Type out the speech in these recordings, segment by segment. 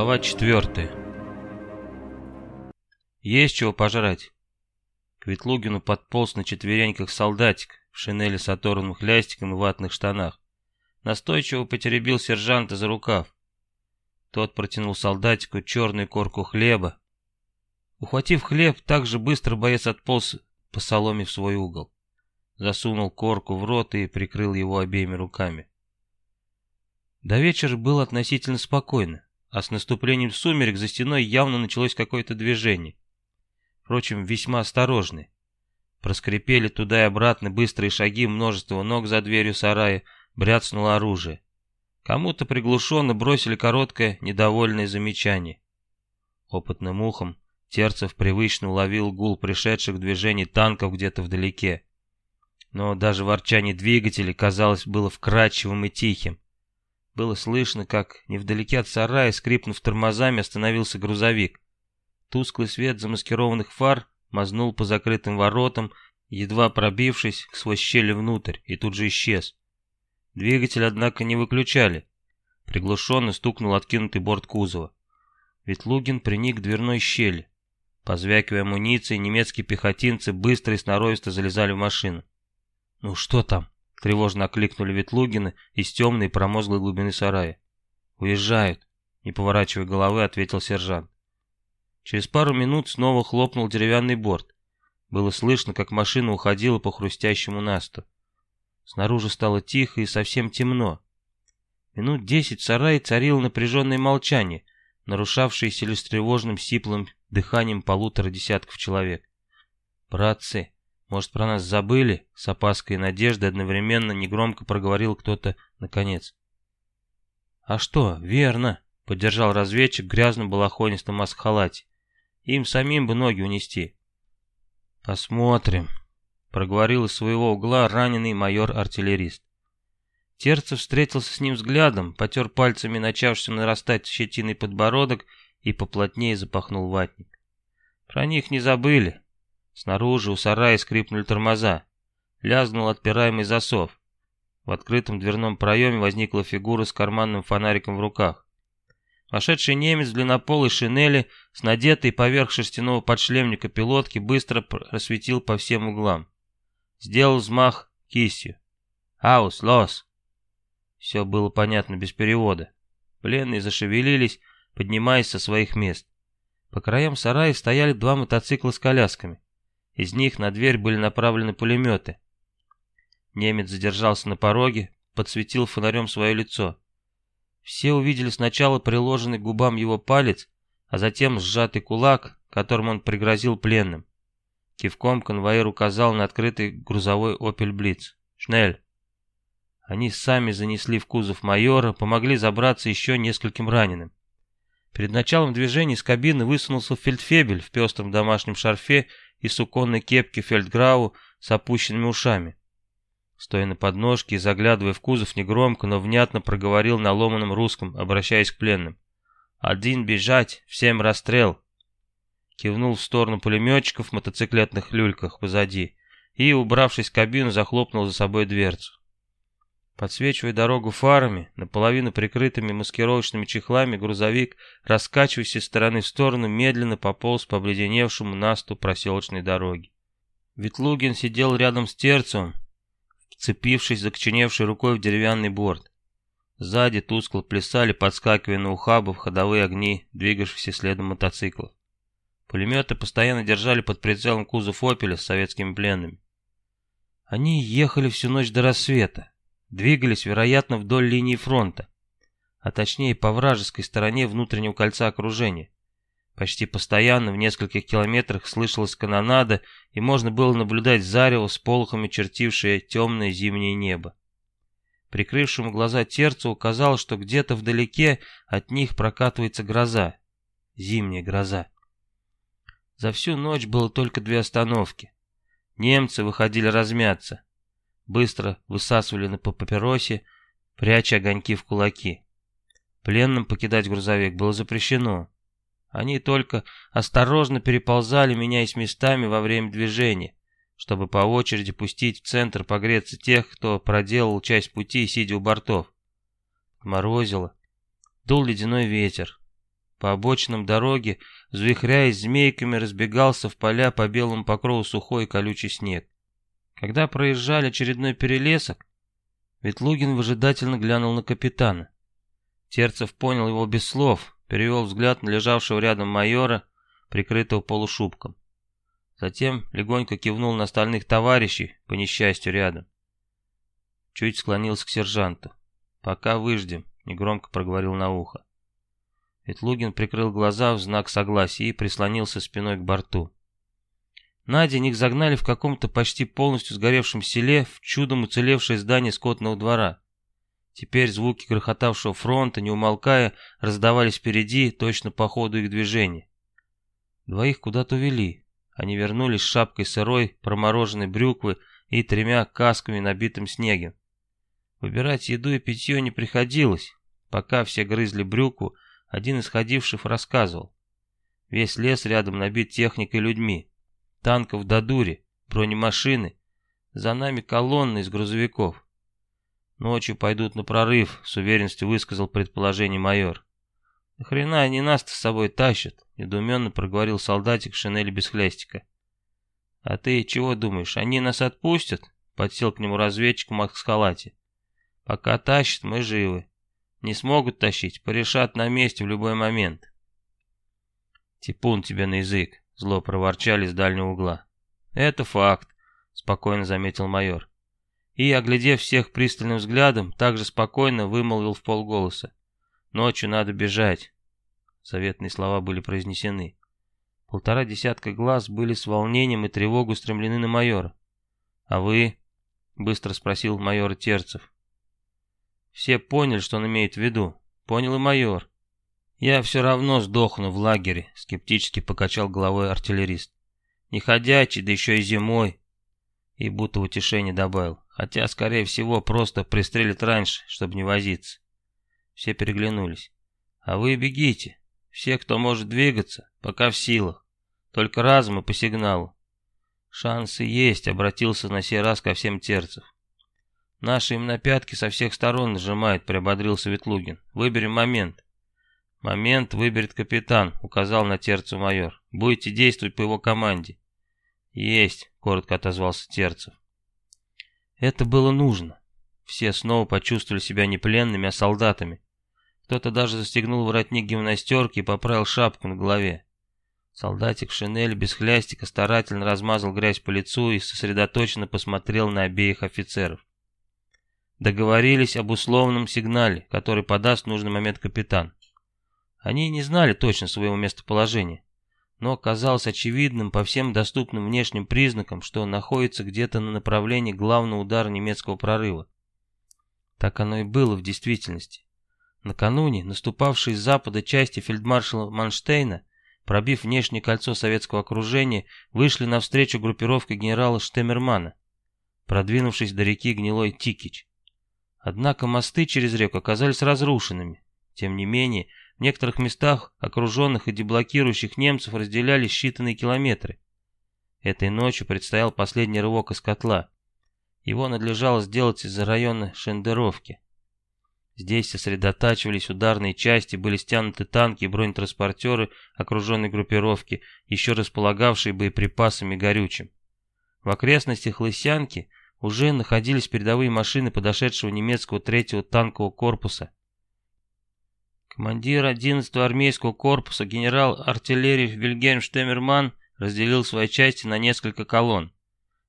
Глава 4 Есть чего пожрать. К Ветлугину подполз на четвереньках солдатик в шинели с оторванным хлястиком и ватных штанах. Настойчиво потеребил сержанта за рукав. Тот протянул солдатику черную корку хлеба. Ухватив хлеб, так же быстро боец отполз по соломе в свой угол. Засунул корку в рот и прикрыл его обеими руками. До вечера было относительно спокойно а с наступлением сумерек за стеной явно началось какое-то движение. Впрочем, весьма осторожное. Проскрипели туда и обратно быстрые шаги, множество ног за дверью сарая, бряцнуло оружие. Кому-то приглушенно бросили короткое, недовольное замечание. Опытным ухом Терцев привычно уловил гул пришедших в движение танков где-то вдалеке. Но даже ворчание двигателей, казалось, было вкрадчивым и тихим. Было слышно, как невдалеке от сарая, скрипнув тормозами, остановился грузовик. Тусклый свет замаскированных фар мазнул по закрытым воротам, едва пробившись сквозь щели внутрь, и тут же исчез. Двигатель, однако, не выключали. Приглушенно стукнул откинутый борт кузова. Ветлугин приник к дверной щели. Позвякивая амуницией, немецкие пехотинцы быстро и сноровисто залезали в машину. «Ну что там?» Тревожно окликнули Ветлугина из темной промозглой глубины сарая. «Уезжают», — не поворачивая головы, ответил сержант. Через пару минут снова хлопнул деревянный борт. Было слышно, как машина уходила по хрустящему насту. Снаружи стало тихо и совсем темно. Минут десять в сарае царило напряженное молчание, нарушавшееся лишь тревожным сиплым дыханием полутора десятков человек. «Братцы, может, про нас забыли?» С опаской и надеждой одновременно негромко проговорил кто-то наконец. «А что, верно», — поддержал разведчик в грязном маск-халате. «Им самим бы ноги унести». «Посмотрим», — проговорил из своего угла раненый майор-артиллерист. Терцев встретился с ним взглядом, потер пальцами начавший нарастать щетиной подбородок и поплотнее запахнул ватник. «Про них не забыли. Снаружи у сарая скрипнули тормоза. Лязнул отпираемый засов. В открытом дверном проеме возникла фигура с карманным фонариком в руках. Вошедший немец в длиннополой шинели с надетой поверх шерстяного подшлемника пилотки быстро просветил по всем углам. Сделал взмах кистью. «Аус, лос!» Все было понятно без перевода. Пленные зашевелились, поднимаясь со своих мест. По краям сарая стояли два мотоцикла с колясками. Из них на дверь были направлены пулеметы. Немец задержался на пороге, подсветил фонарем свое лицо. Все увидели сначала приложенный к губам его палец, а затем сжатый кулак, которым он пригрозил пленным. Кивком конвоир указал на открытый грузовой «Опель Блиц». «Шнель!» Они сами занесли в кузов майора, помогли забраться еще нескольким раненым. Перед началом движения из кабины высунулся фельдфебель в пестром домашнем шарфе и суконной кепке фельдграу с опущенными ушами. Стоя на подножке и заглядывая в кузов негромко, но внятно проговорил на ломаном русском, обращаясь к пленным. «Один бежать, всем расстрел!» Кивнул в сторону пулеметчиков в мотоциклетных люльках позади и, убравшись в кабину, захлопнул за собой дверцу. Подсвечивая дорогу фарами, наполовину прикрытыми маскировочными чехлами, грузовик, раскачиваясь из стороны в сторону, медленно пополз по обледеневшему насту проселочной дороги. Ветлугин сидел рядом с терцем, вцепившись закоченевшей рукой в деревянный борт. Сзади тускло плясали, подскакивая на ухабов, ходовые огни, двигавшиеся следом мотоциклов. Пулеметы постоянно держали под прицелом кузов «Опеля» с советскими пленными. Они ехали всю ночь до рассвета двигались, вероятно, вдоль линии фронта, а точнее по вражеской стороне внутреннего кольца окружения. Почти постоянно в нескольких километрах слышалась канонада, и можно было наблюдать зарево с полохами, чертившее темное зимнее небо. Прикрывшему глаза терцу казалось, что где-то вдалеке от них прокатывается гроза. Зимняя гроза. За всю ночь было только две остановки. Немцы выходили размяться быстро высасывали на папиросе, пряча огоньки в кулаки. Пленным покидать грузовик было запрещено. Они только осторожно переползали, меняясь местами во время движения, чтобы по очереди пустить в центр погреться тех, кто проделал часть пути, сидя у бортов. Морозило. Дул ледяной ветер. по обочинам дороги, взвихряясь змейками, разбегался в поля по белому покрову сухой колючий снег. Когда проезжали очередной перелесок, Ветлугин выжидательно глянул на капитана. Терцев понял его без слов, перевел взгляд на лежавшего рядом майора, прикрытого полушубком. Затем легонько кивнул на остальных товарищей, по несчастью, рядом. Чуть склонился к сержанту. «Пока выждем», — негромко проговорил на ухо. Ветлугин прикрыл глаза в знак согласия и прислонился спиной к борту. Надя них загнали в каком-то почти полностью сгоревшем селе в чудом уцелевшее здание скотного двора. Теперь звуки грохотавшего фронта, не умолкая, раздавались впереди, точно по ходу их движения. Двоих куда-то увели. Они вернулись с шапкой сырой, промороженной брюквы и тремя касками, набитым снегом. Выбирать еду и питье не приходилось. Пока все грызли брюкву, один из ходивших рассказывал. Весь лес рядом набит техникой и людьми. Танков до дури, бронемашины. За нами колонны из грузовиков. Ночью пойдут на прорыв, с уверенностью высказал предположение майор. «Нахрена они нас-то с собой тащат?» — недоуменно проговорил солдатик в шинели без хлястика. «А ты чего думаешь, они нас отпустят?» — подсел к нему разведчик в маскхалате. «Пока тащат, мы живы. Не смогут тащить, порешат на месте в любой момент. Типун тебе на язык, зло проворчали с дальнего угла. Это факт, спокойно заметил майор. И, оглядев всех пристальным взглядом, также спокойно вымолвил в полголоса. Ночью надо бежать. Заветные слова были произнесены. Полтора десятка глаз были с волнением и тревогой устремлены на майора. «А вы?» — быстро спросил майор Терцев. Все поняли, что он имеет в виду. Понял и майор. «Я все равно сдохну в лагере», — скептически покачал головой артиллерист. «Не ходячий, да еще и зимой». И будто утешение добавил. Хотя, скорее всего, просто пристрелят раньше, чтобы не возиться. Все переглянулись. «А вы бегите. Все, кто может двигаться, пока в силах. Только разум и по сигналу». «Шансы есть», — обратился на сей раз ко всем терцев. Наши им на пятки со всех сторон нажимают, приободрился Ветлугин. Выберем момент. Момент выберет капитан, указал на Терцев майор. Будете действовать по его команде. Есть, коротко отозвался Терцев. Это было нужно. Все снова почувствовали себя не пленными, а солдатами. Кто-то даже застегнул воротник гимнастерки и поправил шапку на голове. Солдатик в шинели без хлястика старательно размазал грязь по лицу и сосредоточенно посмотрел на обеих офицеров. Договорились об условном сигнале, который подаст в нужный момент капитан. Они не знали точно своего местоположения, но казалось очевидным по всем доступным внешним признакам, что находится где-то на направлении главного удара немецкого прорыва. Так оно и было в действительности. Накануне наступавшие с запада части фельдмаршала Манштейна, пробив внешнее кольцо советского окружения, вышли навстречу группировке генерала Штемермана, продвинувшись до реки Гнилой Тикич. Однако мосты через реку оказались разрушенными. Тем не менее, в некоторых местах, окруженных и деблокирующих немцев, разделялись считанные километры. Этой ночью предстоял последний рывок из котла. Его надлежало сделать из-за района Шендеровки. Здесь сосредотачивались ударные части, были стянуты танки и бронетранспортеры окруженной группировки, еще располагавшие боеприпасами горючим. В окрестностях Лысянки уже находились передовые машины подошедшего немецкого третьего танкового корпуса. Командир 11-го армейского корпуса генерал артиллерии Вильгельм Штемерман разделил свои части на несколько колонн,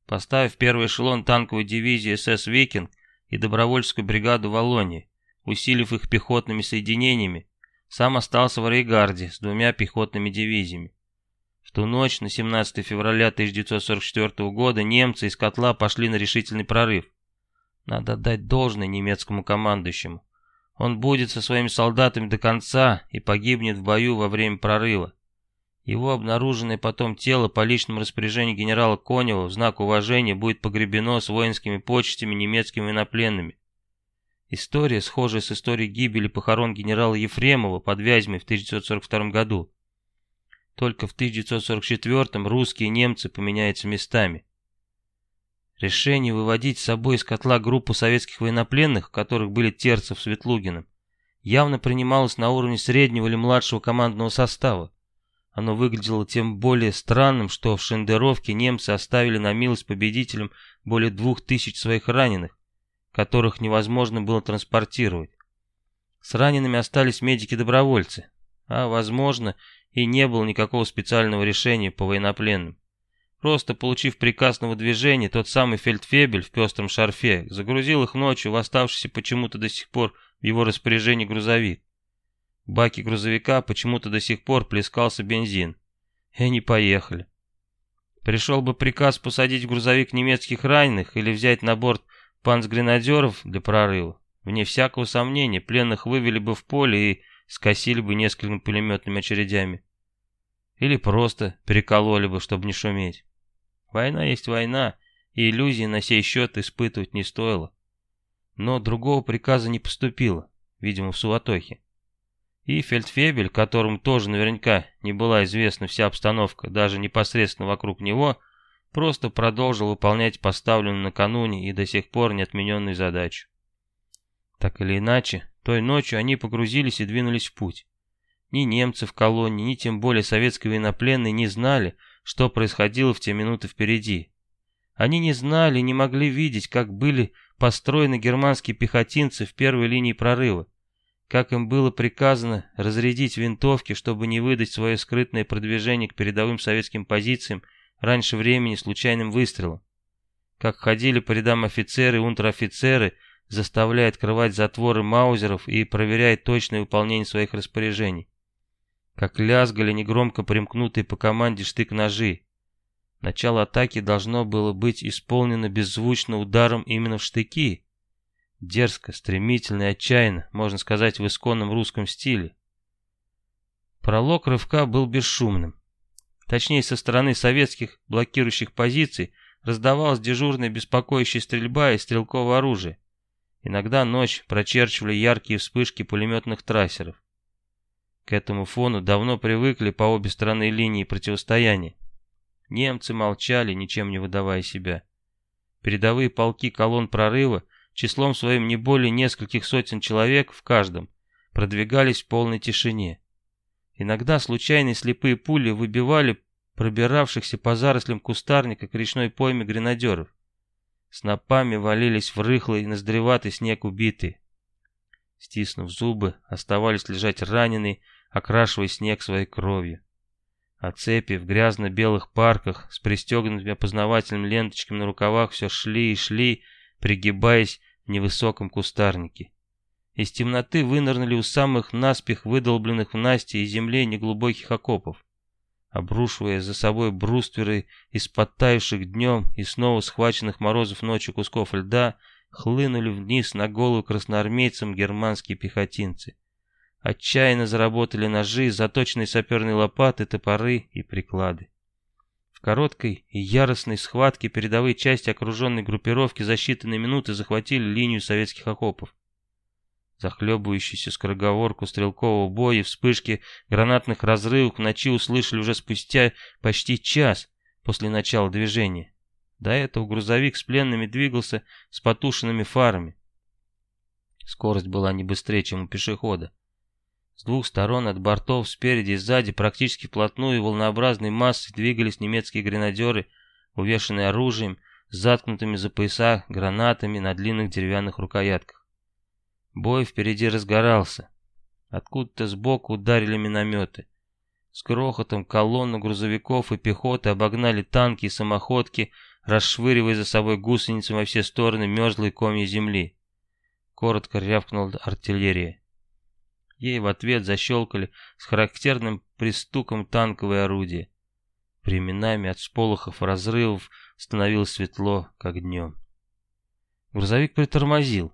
поставив первый эшелон танковой дивизии СС «Викинг» и добровольческую бригаду «Волонии», усилив их пехотными соединениями, сам остался в Рейгарде с двумя пехотными дивизиями. В ту ночь, на 17 февраля 1944 года, немцы из котла пошли на решительный прорыв. Надо отдать должное немецкому командующему. Он будет со своими солдатами до конца и погибнет в бою во время прорыва. Его обнаруженное потом тело по личному распоряжению генерала Конева в знак уважения будет погребено с воинскими почестями немецкими военнопленными. История, схожая с историей гибели похорон генерала Ефремова под Вязьмой в 1942 году. Только в 1944-м русские и немцы поменяются местами. Решение выводить с собой из котла группу советских военнопленных, в которых были Терцев с Ветлугиным, явно принималось на уровне среднего или младшего командного состава. Оно выглядело тем более странным, что в Шендеровке немцы оставили на милость победителям более двух тысяч своих раненых, которых невозможно было транспортировать. С ранеными остались медики-добровольцы, а, возможно, и не было никакого специального решения по военнопленным. Просто получив приказ на выдвижение, тот самый фельдфебель в пестром шарфе загрузил их ночью в оставшийся почему-то до сих пор в его распоряжении грузовик. В баке грузовика почему-то до сих пор плескался бензин. И они поехали. Пришел бы приказ посадить в грузовик немецких раненых или взять на борт панцгренадеров для прорыва. Вне всякого сомнения, пленных вывели бы в поле и скосили бы несколькими пулеметными очередями. Или просто перекололи бы, чтобы не шуметь. Война есть война, и иллюзий на сей счет испытывать не стоило. Но другого приказа не поступило, видимо, в суматохе. И фельдфебель, которому тоже наверняка не была известна вся обстановка, даже непосредственно вокруг него, просто продолжил выполнять поставленную накануне и до сих пор не отмененную задачу. Так или иначе, той ночью они погрузились и двинулись в путь. Ни немцы в колонии, ни тем более советские военнопленные не знали, что происходило в те минуты впереди. Они не знали, не могли видеть, как были построены германские пехотинцы в первой линии прорыва, как им было приказано разрядить винтовки, чтобы не выдать свое скрытное продвижение к передовым советским позициям раньше времени случайным выстрелом, как ходили по рядам офицеры и унтер-офицеры, заставляя открывать затворы маузеров и проверяя точное выполнение своих распоряжений как лязгали негромко примкнутые по команде штык-ножи. Начало атаки должно было быть исполнено беззвучно ударом именно в штыки. Дерзко, стремительно и отчаянно, можно сказать, в исконном русском стиле. Пролог рывка был бесшумным. Точнее, со стороны советских блокирующих позиций раздавалась дежурная беспокоящая стрельба из стрелкового оружия. Иногда ночь прочерчивали яркие вспышки пулеметных трассеров. К этому фону давно привыкли по обе стороны линии противостояния. Немцы молчали, ничем не выдавая себя. Передовые полки колонн прорыва, числом своим не более нескольких сотен человек в каждом, продвигались в полной тишине. Иногда случайные слепые пули выбивали пробиравшихся по зарослям кустарника к речной пойме гренадеров. Снопами валились в рыхлый наздреватый снег убитые. Стиснув зубы, оставались лежать раненые, окрашивая снег своей кровью. А цепи в грязно-белых парках с пристегнутыми опознавательными ленточками на рукавах все шли и шли, пригибаясь в невысоком кустарнике. Из темноты вынырнули у самых наспех выдолбленных в Насте и земле неглубоких окопов, обрушивая за собой брустверы из подтаявших днем и снова схваченных морозов ночью кусков льда, хлынули вниз на голову красноармейцам германские пехотинцы. Отчаянно заработали ножи, заточенные саперные лопаты, топоры и приклады. В короткой и яростной схватке передовые части окруженной группировки за считанные минуты захватили линию советских окопов. Захлебывающуюся скороговорку стрелкового боя и вспышки гранатных разрывов в ночи услышали уже спустя почти час после начала движения. До этого грузовик с пленными двигался с потушенными фарами. Скорость была не быстрее, чем у пешехода. С двух сторон, от бортов, спереди и сзади, практически вплотную волнообразной массой двигались немецкие гренадеры, увешанные оружием, заткнутыми за пояса гранатами на длинных деревянных рукоятках. Бой впереди разгорался. Откуда-то сбоку ударили минометы. С грохотом колонну грузовиков и пехоты обогнали танки и самоходки, расшвыривая за собой гусеницами во все стороны мерзлые комья земли. Коротко рявкнула артиллерия. Ей в ответ защелкали с характерным пристуком танковые орудия. Временами от сполохов разрывов становилось светло, как днем. Грузовик притормозил.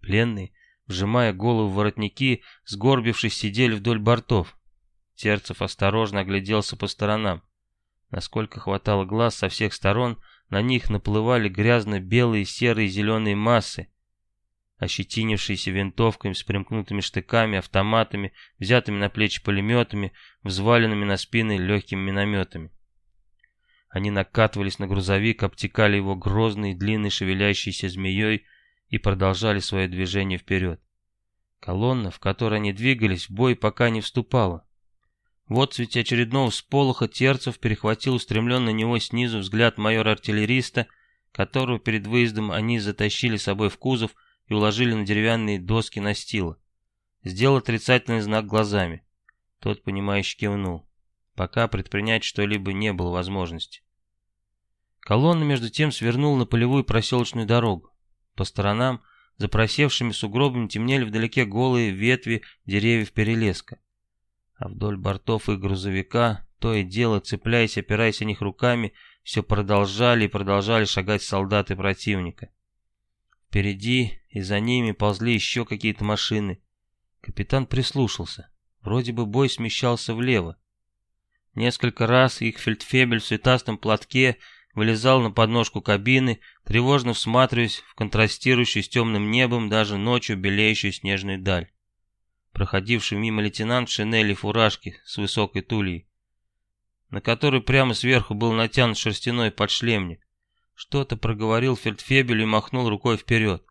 Пленные, вжимая голову в воротники, сгорбившись, сидели вдоль бортов. Терцев осторожно огляделся по сторонам. Насколько хватало глаз со всех сторон, на них наплывали грязно-белые, серые зеленые массы, ощетинившиеся винтовками с примкнутыми штыками, автоматами, взятыми на плечи пулеметами, взваленными на спины легкими минометами. Они накатывались на грузовик, обтекали его грозной длинной шевелящейся змеей и продолжали свое движение вперед. Колонна, в которой они двигались, в бой пока не вступала. В цвете очередного сполоха Терцев перехватил устремленный на него снизу взгляд майора-артиллериста, которого перед выездом они затащили с собой в кузов и уложили на деревянные доски настила. Сделал отрицательный знак глазами. Тот, понимающе кивнул. Пока предпринять что-либо не было возможности. Колонна, между тем, свернула на полевую проселочную дорогу. По сторонам, за просевшими сугробами, темнели вдалеке голые ветви деревьев перелеска а вдоль бортов их грузовика, то и дело, цепляясь, опираясь о них руками, все продолжали и продолжали шагать солдаты противника. Впереди и за ними ползли еще какие-то машины. Капитан прислушался. Вроде бы бой смещался влево. Несколько раз их фельдфебель в цветастом платке вылезал на подножку кабины, тревожно всматриваясь в контрастирующую с темным небом даже ночью белеющую снежную даль проходивший мимо лейтенант в шинели фуражки с высокой тульей, на которой прямо сверху был натянут шерстяной подшлемник. Что-то проговорил фельдфебель и махнул рукой вперед.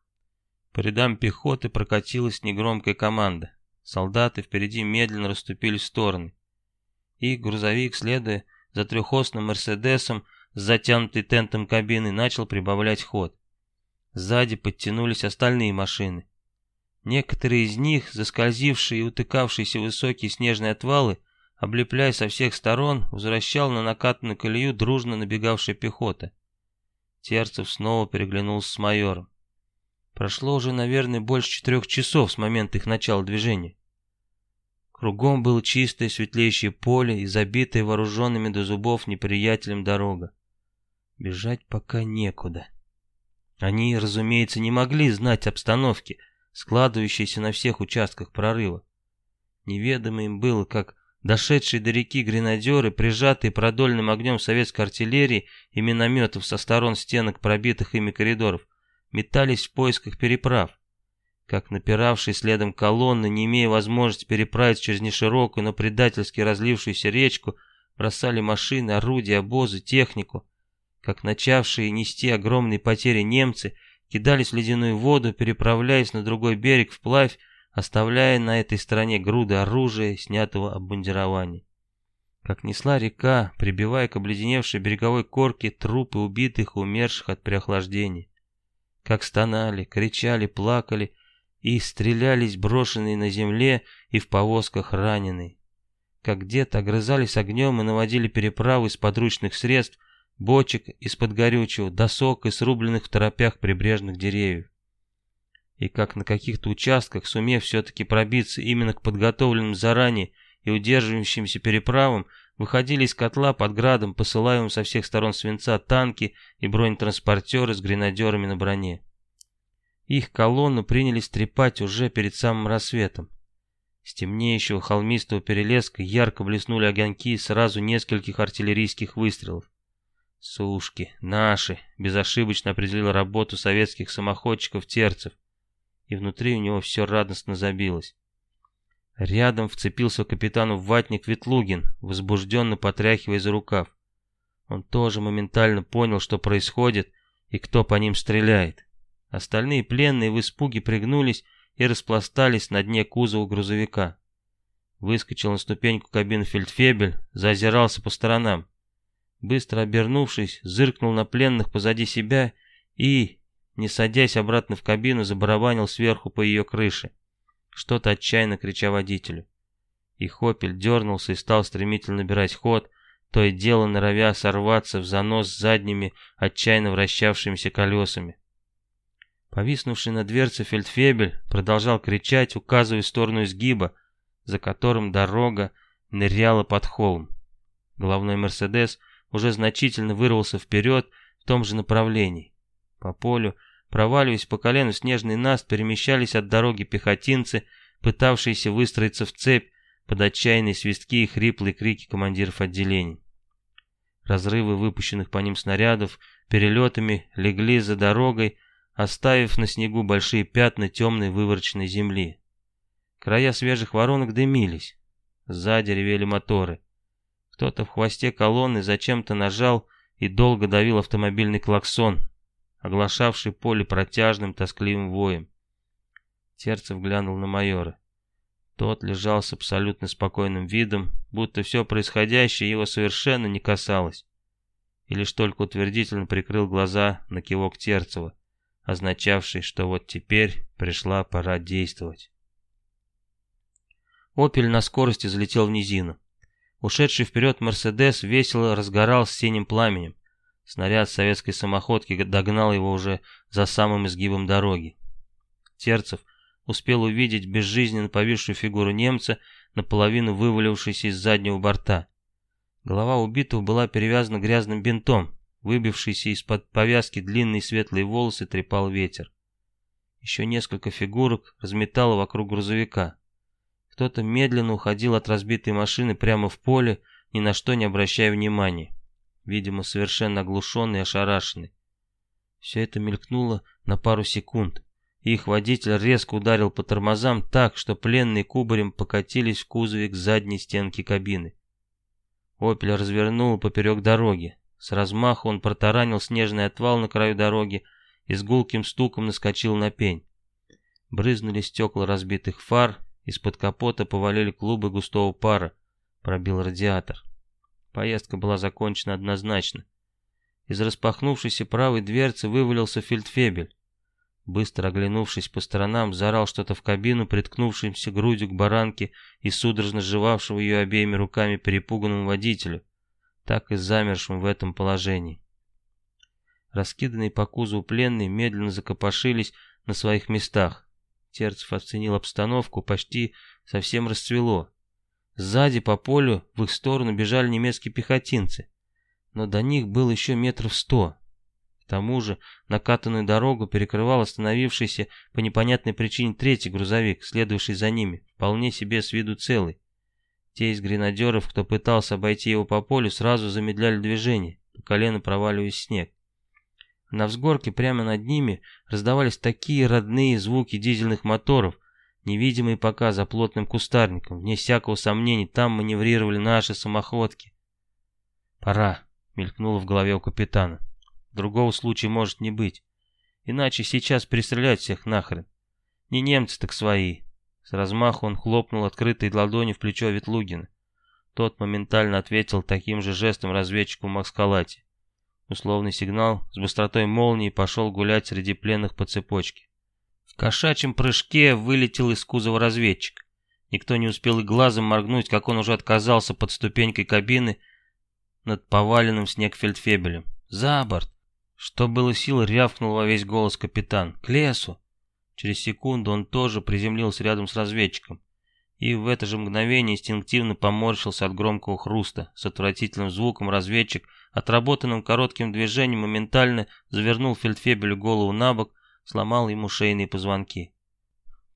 По рядам пехоты прокатилась негромкая команда. Солдаты впереди медленно расступились в стороны. И грузовик, следуя за трехосным «Мерседесом» с затянутой тентом кабины, начал прибавлять ход. Сзади подтянулись остальные машины. Некоторые из них, заскользившие и утыкавшиеся в высокие снежные отвалы, облепляя со всех сторон, возвращал на накатанную колею дружно набегавшая пехота. Терцев снова переглянулся с майором. Прошло уже, наверное, больше четырех часов с момента их начала движения. Кругом было чистое светлеющее поле и забитая вооруженными до зубов неприятелем дорога. Бежать пока некуда. Они, разумеется, не могли знать обстановки, складывающейся на всех участках прорыва. Неведомо им было, как дошедшие до реки гренадеры, прижатые продольным огнем советской артиллерии и минометов со сторон стенок пробитых ими коридоров, метались в поисках переправ. Как напиравшие следом колонны, не имея возможности переправить через неширокую, но предательски разлившуюся речку, бросали машины, орудия, обозы, технику. Как начавшие нести огромные потери немцы – кидались в ледяную воду, переправляясь на другой берег вплавь, оставляя на этой стороне груды оружия, снятого обмундирования. Как несла река, прибивая к обледеневшей береговой корке трупы убитых и умерших от переохлаждения. Как стонали, кричали, плакали и стрелялись брошенные на земле и в повозках раненые. Как где-то огрызались огнем и наводили переправы из подручных средств, бочек из-под горючего, досок и срубленных в торопях прибрежных деревьев. И как на каких-то участках, сумев все-таки пробиться именно к подготовленным заранее и удерживающимся переправам, выходили из котла под градом, посылаемым со всех сторон свинца танки и бронетранспортеры с гренадерами на броне. Их колонну принялись трепать уже перед самым рассветом. С темнеющего холмистого перелеска ярко блеснули огоньки сразу нескольких артиллерийских выстрелов. Сушки, наши, безошибочно определил работу советских самоходчиков-терцев, и внутри у него все радостно забилось. Рядом вцепился капитану ватник Ветлугин, возбужденно потряхивая за рукав. Он тоже моментально понял, что происходит и кто по ним стреляет. Остальные пленные в испуге пригнулись и распластались на дне кузова грузовика. Выскочил на ступеньку кабины фельдфебель, заозирался по сторонам. Быстро обернувшись, зыркнул на пленных позади себя и, не садясь обратно в кабину, забарабанил сверху по ее крыше, что-то отчаянно крича водителю. И Хопель дернулся и стал стремительно набирать ход, то и дело норовя сорваться в занос задними, отчаянно вращавшимися колесами. Повиснувший на дверце фельдфебель продолжал кричать, указывая в сторону изгиба, за которым дорога ныряла под холм. Головной «Мерседес» уже значительно вырвался вперед в том же направлении. По полю, проваливаясь по колену снежный наст, перемещались от дороги пехотинцы, пытавшиеся выстроиться в цепь под отчаянные свистки и хриплые крики командиров отделений. Разрывы выпущенных по ним снарядов перелетами легли за дорогой, оставив на снегу большие пятна темной вывороченной земли. Края свежих воронок дымились. Сзади ревели моторы. Кто-то в хвосте колонны зачем-то нажал и долго давил автомобильный клаксон, оглашавший поле протяжным тоскливым воем. Терцев глянул на майора. Тот лежал с абсолютно спокойным видом, будто все происходящее его совершенно не касалось. И лишь только утвердительно прикрыл глаза на кивок Терцева, означавший, что вот теперь пришла пора действовать. «Опель» на скорости залетел в низину. Ушедший вперед «Мерседес» весело разгорал с синим пламенем. Снаряд советской самоходки догнал его уже за самым изгибом дороги. Терцев успел увидеть безжизненно повисшую фигуру немца, наполовину вывалившейся из заднего борта. Голова убитого была перевязана грязным бинтом, выбившийся из-под повязки длинные светлые волосы трепал ветер. Еще несколько фигурок разметало вокруг грузовика. Кто-то медленно уходил от разбитой машины прямо в поле, ни на что не обращая внимания. Видимо, совершенно оглушенный и ошарашенный. Все это мелькнуло на пару секунд. Их водитель резко ударил по тормозам так, что пленные кубарем покатились в кузове к задней стенке кабины. «Опель» развернул поперек дороги. С размаху он протаранил снежный отвал на краю дороги и с гулким стуком наскочил на пень. Брызнули стекла разбитых фар, из-под капота повалили клубы густого пара, пробил радиатор. Поездка была закончена однозначно. Из распахнувшейся правой дверцы вывалился фельдфебель. Быстро оглянувшись по сторонам, заорал что-то в кабину, приткнувшимся грудью к баранке и судорожно сживавшего ее обеими руками перепуганному водителю, так и замершим в этом положении. Раскиданные по кузову пленные медленно закопошились на своих местах. Терцев оценил обстановку, почти совсем расцвело. Сзади по полю в их сторону бежали немецкие пехотинцы, но до них было еще метров сто. К тому же накатанную дорогу перекрывал остановившийся по непонятной причине третий грузовик, следовавший за ними, вполне себе с виду целый. Те из гренадеров, кто пытался обойти его по полю, сразу замедляли движение, по колено проваливаясь в снег. На взгорке прямо над ними раздавались такие родные звуки дизельных моторов, невидимые пока за плотным кустарником. Вне всякого сомнения, там маневрировали наши самоходки. «Пора», — мелькнуло в голове у капитана. Другого случая может не быть. Иначе сейчас перестрелять всех нахрен. Не немцы, так свои. С размаху он хлопнул открытой ладонью в плечо Ветлугина. Тот моментально ответил таким же жестом разведчику в Макскалате. Условный сигнал с быстротой молнии пошел гулять среди пленных по цепочке. В кошачьем прыжке вылетел из кузова разведчик. Никто не успел и глазом моргнуть, как он уже отказался под ступенькой кабины над поваленным снег фельдфебелем. «За борт! Что было сил, рявкнул во весь голос капитан. «К лесу!» Через секунду он тоже приземлился рядом с разведчиком. И в это же мгновение инстинктивно поморщился от громкого хруста. С отвратительным звуком разведчик, отработанным коротким движением, моментально завернул фельдфебелю голову на бок, сломал ему шейные позвонки.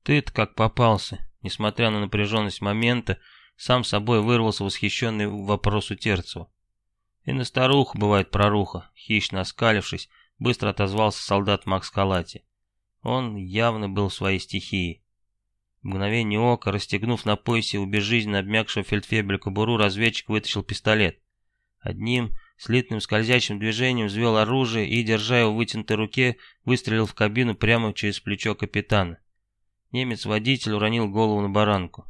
«Ты-то как попался!» Несмотря на напряженность момента, сам собой вырвался восхищенный вопрос у Терцева. И на старуху бывает проруха, хищно оскалившись, быстро отозвался солдат Макс Калати. Он явно был в своей стихии. В мгновение ока, расстегнув на поясе у безжизненно обмякшего фельдфебеля кобуру, разведчик вытащил пистолет. Одним слитным скользящим движением взвел оружие и, держа его в вытянутой руке, выстрелил в кабину прямо через плечо капитана. Немец-водитель уронил голову на баранку.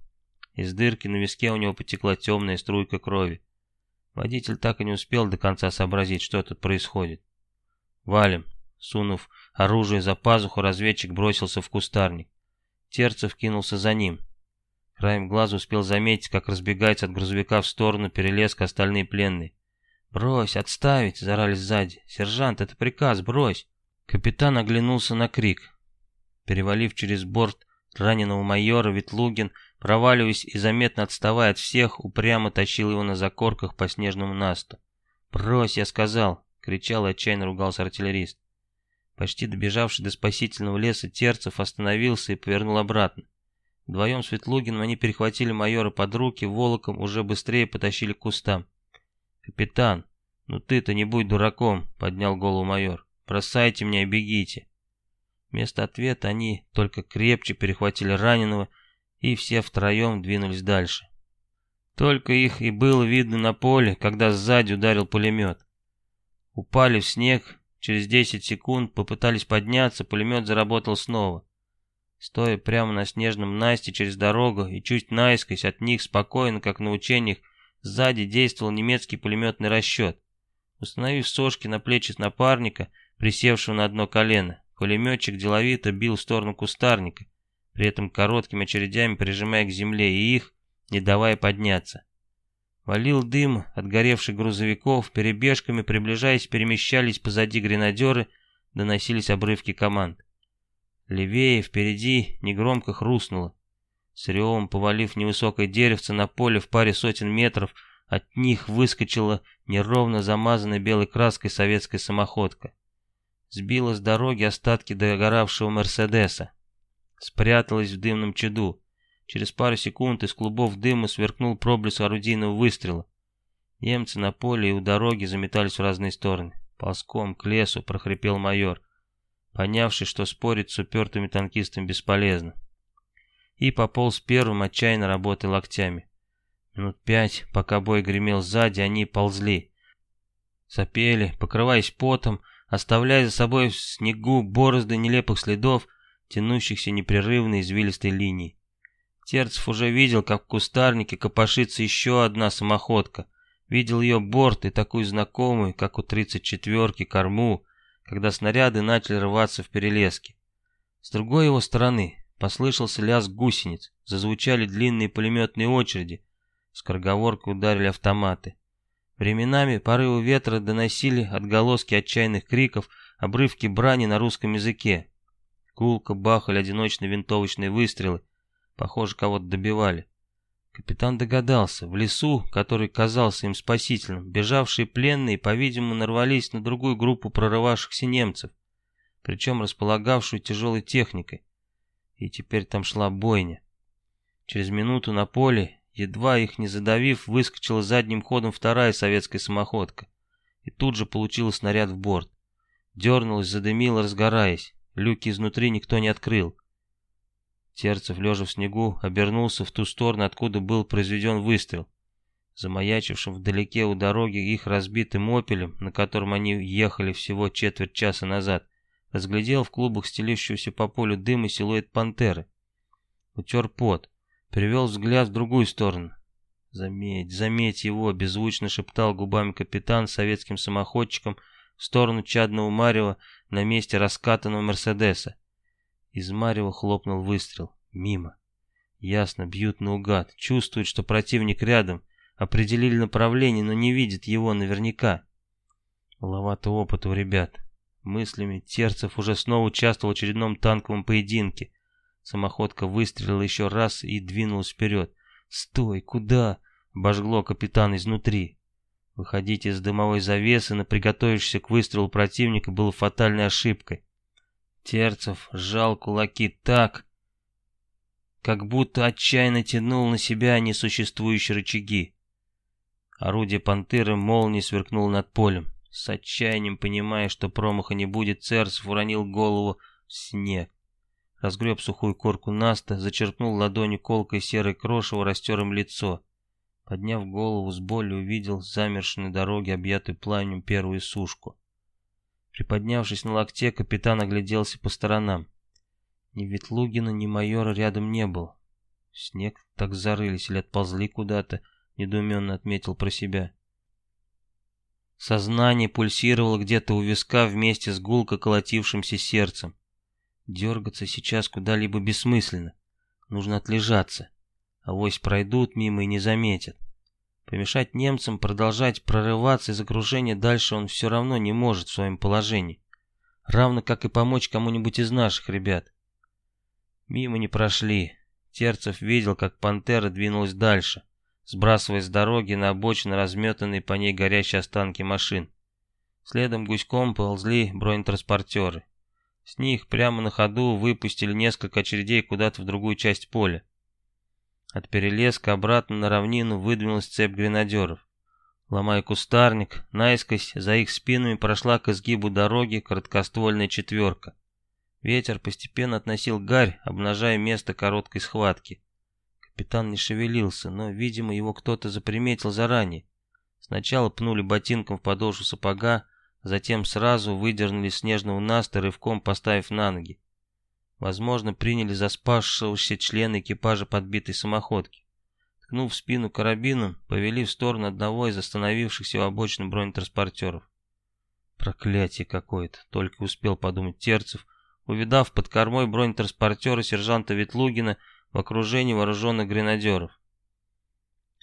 Из дырки на виске у него потекла темная струйка крови. Водитель так и не успел до конца сообразить, что тут происходит. «Валим!» Сунув оружие за пазуху, разведчик бросился в кустарник. Терцев кинулся за ним. Краем глаза успел заметить, как разбегается от грузовика в сторону перелеска остальные пленные. «Брось, отставить!» — зарали сзади. «Сержант, это приказ, брось!» Капитан оглянулся на крик. Перевалив через борт раненого майора, Ветлугин Проваливаясь и заметно отставая от всех, упрямо тащил его на закорках по снежному насту. «Брось, я сказал!» — кричал и отчаянно ругался артиллерист. Почти добежавший до спасительного леса, Терцев остановился и повернул обратно. Вдвоем с Ветлугиным они перехватили майора под руки, волоком уже быстрее потащили к кустам. «Капитан, ну ты-то не будь дураком!» — поднял голову майор. «Бросайте меня и бегите!» Вместо ответа они только крепче перехватили раненого и все втроем двинулись дальше. Только их и было видно на поле, когда сзади ударил пулемет. Упали в снег, через 10 секунд попытались подняться, пулемет заработал снова. Стоя прямо на снежном Насте через дорогу и чуть наискось от них спокойно, как на учениях, сзади действовал немецкий пулеметный расчет. Установив сошки на плечи напарника, присевшего на одно колено, пулеметчик деловито бил в сторону кустарника, при этом короткими очередями прижимая к земле и их, не давая подняться. Валил дым от горевших грузовиков, перебежками приближаясь, перемещались позади гренадеры, доносились обрывки команд. Левее, впереди, негромко хрустнуло. С ревом, повалив невысокое деревце на поле в паре сотен метров, от них выскочила неровно замазанная белой краской советская самоходка. Сбила с дороги остатки догоравшего Мерседеса. Спряталась в дымном чаду. Через пару секунд из клубов дыма сверкнул проблеск орудийного выстрела. Немцы на поле и у дороги заметались в разные стороны. Ползком к лесу прохрипел майор, понявший, что спорить с упертыми танкистами бесполезно. И пополз первым, отчаянно работая локтями. Минут пять, пока бой гремел сзади, они ползли. Сопели, покрываясь потом, оставляя за собой в снегу борозды нелепых следов, тянущихся непрерывной извилистой линией. Терцев уже видел, как в кустарнике копошится еще одна самоходка. Видел ее борт и такую знакомую, как у 34-ки, корму, когда снаряды начали рваться в перелеске. С другой его стороны послышался лязг гусениц, зазвучали длинные пулеметные очереди, скороговоркой ударили автоматы. Временами порывы ветра доносили отголоски отчаянных криков, обрывки брани на русском языке. Гулко бахали одиночные винтовочные выстрелы, Похоже, кого-то добивали. Капитан догадался, в лесу, который казался им спасительным, бежавшие пленные, по-видимому, нарвались на другую группу прорывавшихся немцев, причем располагавшую тяжелой техникой. И теперь там шла бойня. Через минуту на поле, едва их не задавив, выскочила задним ходом вторая советская самоходка. И тут же получила снаряд в борт. Дернулась, задымила, разгораясь. Люки изнутри никто не открыл. Терцев, лежа в снегу, обернулся в ту сторону, откуда был произведен выстрел. Замаячившим вдалеке у дороги их разбитым опелем, на котором они ехали всего четверть часа назад, разглядел в клубах стелющегося по полю дыма силуэт пантеры. Утер пот, перевел взгляд в другую сторону. «Заметь, заметь его!» — беззвучно шептал губами капитан советским самоходчиком в сторону чадного Марева на месте раскатанного Мерседеса. Из Марева хлопнул выстрел. Мимо. Ясно, бьют наугад. Чувствуют, что противник рядом. Определили направление, но не видят его наверняка. Маловато опыта у ребят. Мыслями Терцев уже снова участвовал в очередном танковом поединке. Самоходка выстрелила еще раз и двинулась вперед. «Стой! Куда?» — обожгло капитан изнутри. Выходить из дымовой завесы на приготовившегося к выстрелу противника было фатальной ошибкой. Терцев сжал кулаки так, как будто отчаянно тянул на себя несуществующие рычаги. Орудие пантеры молнией сверкнуло над полем. С отчаянием понимая, что промаха не будет, Церцев уронил голову в снег. Разгреб сухую корку Наста, зачерпнул ладонью колкой серой крошево, растер им лицо. Подняв голову с болью, увидел замершую на дороге, объятую пламенем первую сушку. Приподнявшись на локте, капитан огляделся по сторонам. Ни Ветлугина, ни майора рядом не было. В снег так зарылись или отползли куда-то, недоуменно отметил про себя. Сознание пульсировало где-то у виска вместе с гулко колотившимся сердцем. Дергаться сейчас куда-либо бессмысленно. Нужно отлежаться. Авось пройдут мимо и не заметят. Помешать немцам продолжать прорываться из окружения дальше он все равно не может в своем положении. Равно как и помочь кому-нибудь из наших ребят. Мимо не прошли. Терцев видел, как пантера двинулась дальше, сбрасывая с дороги на обочины разметанные по ней горящие останки машин. Следом гуськом ползли бронетранспортеры. С них прямо на ходу выпустили несколько очередей куда-то в другую часть поля. От перелеска обратно на равнину выдвинулась цепь гренадеров. Ломая кустарник, наискось за их спинами прошла к изгибу дороги короткоствольная четверка. Ветер постепенно относил гарь, обнажая место короткой схватки. Капитан не шевелился, но, видимо, его кто-то заприметил заранее. Сначала пнули ботинком в подошву сапога, затем сразу выдернули снежного наста, рывком поставив на ноги. Возможно, приняли за спасшегося члена экипажа подбитой самоходки. Ткнув в спину карабином, повели в сторону одного из остановившихся у обочины бронетранспортеров. Проклятие какое-то, только успел подумать Терцев, увидав под кормой бронетранспортера сержанта Ветлугина в окружении вооруженных гренадеров.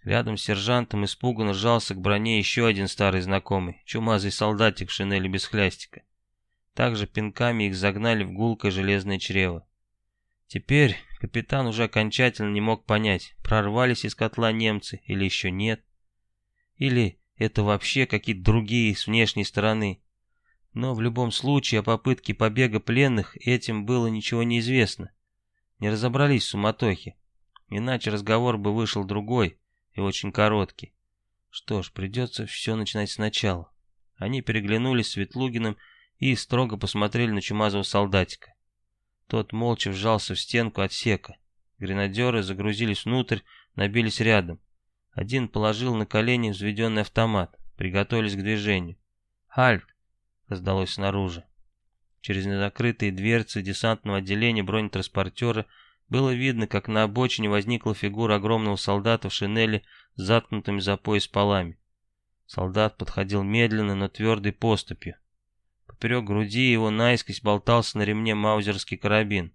Рядом с сержантом испуганно сжался к броне еще один старый знакомый, чумазый солдатик в шинели без хлястика. Также пинками их загнали в гулкое железное чрево. Теперь капитан уже окончательно не мог понять, прорвались из котла немцы или еще нет. Или это вообще какие-то другие с внешней стороны. Но в любом случае о попытке побега пленных этим было ничего не известно. Не разобрались в суматохе. Иначе разговор бы вышел другой и очень короткий. Что ж, придется все начинать сначала. Они переглянулись с Ветлугиным и строго посмотрели на чумазого солдатика. Тот молча вжался в стенку отсека. Гренадеры загрузились внутрь, набились рядом. Один положил на колени взведенный автомат, приготовились к движению. «Хальт!» — раздалось снаружи. Через незакрытые дверцы десантного отделения бронетранспортера было видно, как на обочине возникла фигура огромного солдата в шинели с заткнутыми за пояс полами. Солдат подходил медленно, но твердой поступью. Поперек груди его наискось болтался на ремне маузерский карабин,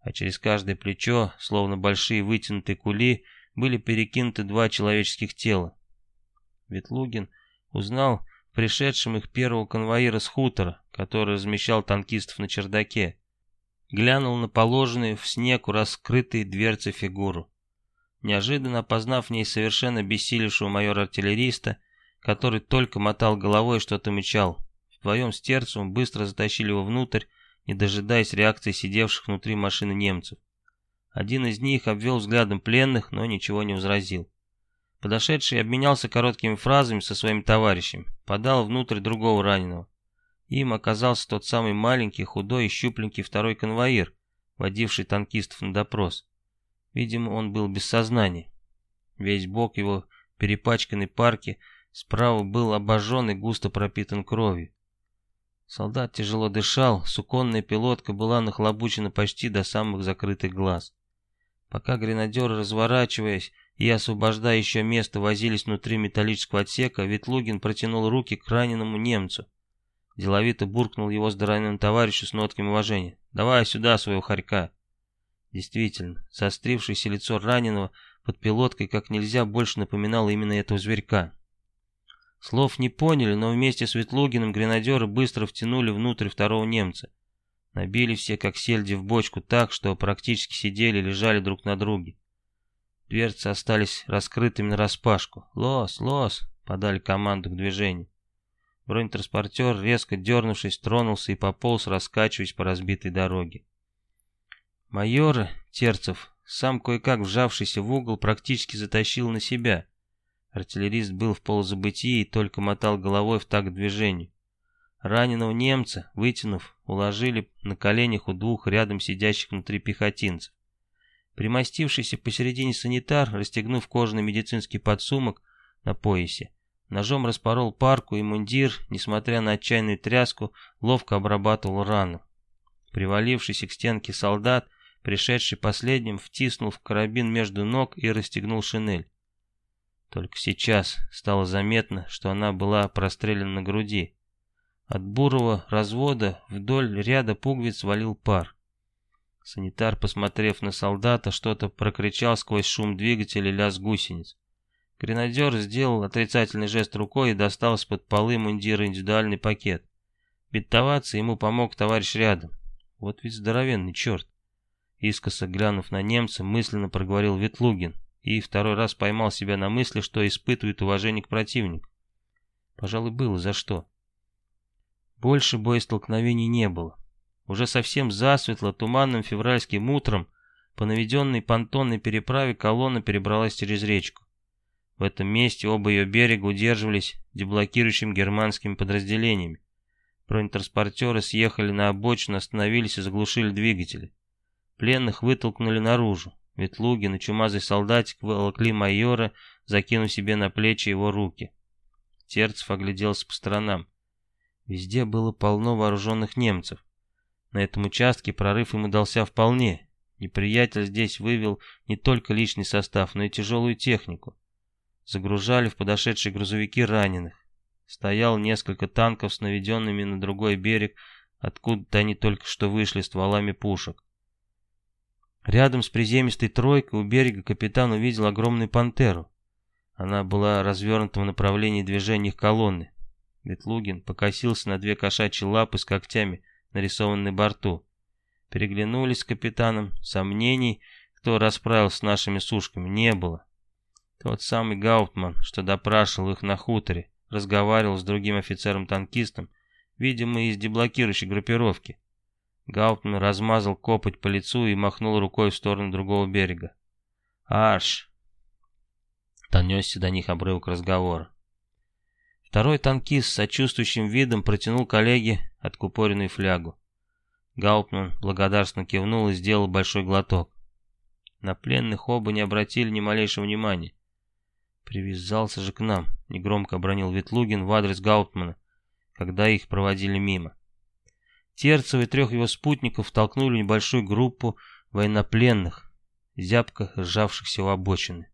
а через каждое плечо, словно большие вытянутые кули, были перекинуты два человеческих тела. Ветлугин узнал пришедшим их первого конвоира с хутора, который размещал танкистов на чердаке. Глянул на положенные в снег раскрытые дверцы фигуру. Неожиданно опознав в ней совершенно бессилевшего майора-артиллериста, который только мотал головой и что-то мечал, вдвоем с Терцевым быстро затащили его внутрь, не дожидаясь реакции сидевших внутри машины немцев. Один из них обвел взглядом пленных, но ничего не возразил. Подошедший обменялся короткими фразами со своим товарищем, подал внутрь другого раненого. Им оказался тот самый маленький, худой и щупленький второй конвоир, водивший танкистов на допрос. Видимо, он был без сознания. Весь бок его перепачканной парки справа был обожжен и густо пропитан кровью. Солдат тяжело дышал, суконная пилотка была нахлобучена почти до самых закрытых глаз. Пока гренадеры, разворачиваясь и освобождая еще место, возились внутри металлического отсека, Ветлугин протянул руки к раненому немцу. Деловито буркнул его здоровенному товарищу с нотками уважения. «Давай сюда своего хорька!» Действительно, заострившееся лицо раненого под пилоткой как нельзя больше напоминало именно этого зверька. Слов не поняли, но вместе с Ветлугиным гренадеры быстро втянули внутрь второго немца. Набили все как сельди в бочку так, что практически сидели лежали друг на друге. Дверцы остались раскрытыми нараспашку. «Лос! Лос!» — подали команду к движению. Бронетранспортер, резко дернувшись, тронулся и пополз, раскачиваясь по разбитой дороге. Майор Терцев, сам кое-как вжавшийся в угол, практически затащил на себя. Артиллерист был в полузабытии и только мотал головой в такт движению. Раненого немца, вытянув, уложили на коленях у двух рядом сидящих внутри пехотинцев. Примостившийся посередине санитар, расстегнув кожаный медицинский подсумок на поясе, ножом распорол парку и мундир, несмотря на отчаянную тряску, ловко обрабатывал рану. Привалившийся к стенке солдат, пришедший последним, втиснул в карабин между ног и расстегнул шинель. Только сейчас стало заметно, что она была прострелена на груди. От бурого развода вдоль ряда пуговиц валил пар. Санитар, посмотрев на солдата, что-то прокричал сквозь шум двигателя лязг гусениц. Гренадер сделал отрицательный жест рукой и достал из-под полы мундира индивидуальный пакет. Бинтоваться ему помог товарищ рядом. Вот ведь здоровенный черт. Искоса глянув на немца, мысленно проговорил Ветлугин и второй раз поймал себя на мысли, что испытывает уважение к противнику. Пожалуй, было за что. Больше боестолкновений не было. Уже совсем засветло, туманным февральским утром, по наведенной понтонной переправе колонна перебралась через речку. В этом месте оба ее берега удерживались деблокирующими германскими подразделениями. Бронетранспортеры съехали на обочину, остановились и заглушили двигатели. Пленных вытолкнули наружу. Ветлугин и чумазый солдатик волокли майора, закинув себе на плечи его руки. Терцев огляделся по сторонам. Везде было полно вооруженных немцев. На этом участке прорыв им удался вполне. Неприятель здесь вывел не только личный состав, но и тяжелую технику. Загружали в подошедшие грузовики раненых. Стоял несколько танков с наведенными на другой берег, откуда-то они только что вышли стволами пушек. Рядом с приземистой тройкой у берега капитан увидел огромную пантеру. Она была развернута в направлении движения их колонны. Ветлугин покосился на две кошачьи лапы с когтями, нарисованные на борту. Переглянулись с капитаном. Сомнений, кто расправился с нашими сушками, не было. Тот самый Гауптман, что допрашивал их на хуторе, разговаривал с другим офицером-танкистом, видимо, из деблокирующей группировки. Гауптман размазал копоть по лицу и махнул рукой в сторону другого берега. «Аш!» Донесся до них обрывок разговора. Второй танкист с сочувствующим видом протянул коллеге откупоренную флягу. Гауптман благодарственно кивнул и сделал большой глоток. На пленных оба не обратили ни малейшего внимания. «Привязался же к нам», — негромко обронил Ветлугин в адрес Гаутмана, когда их проводили мимо. Терцев трех его спутников толкнули небольшую группу военнопленных, зябко сжавшихся у обочины.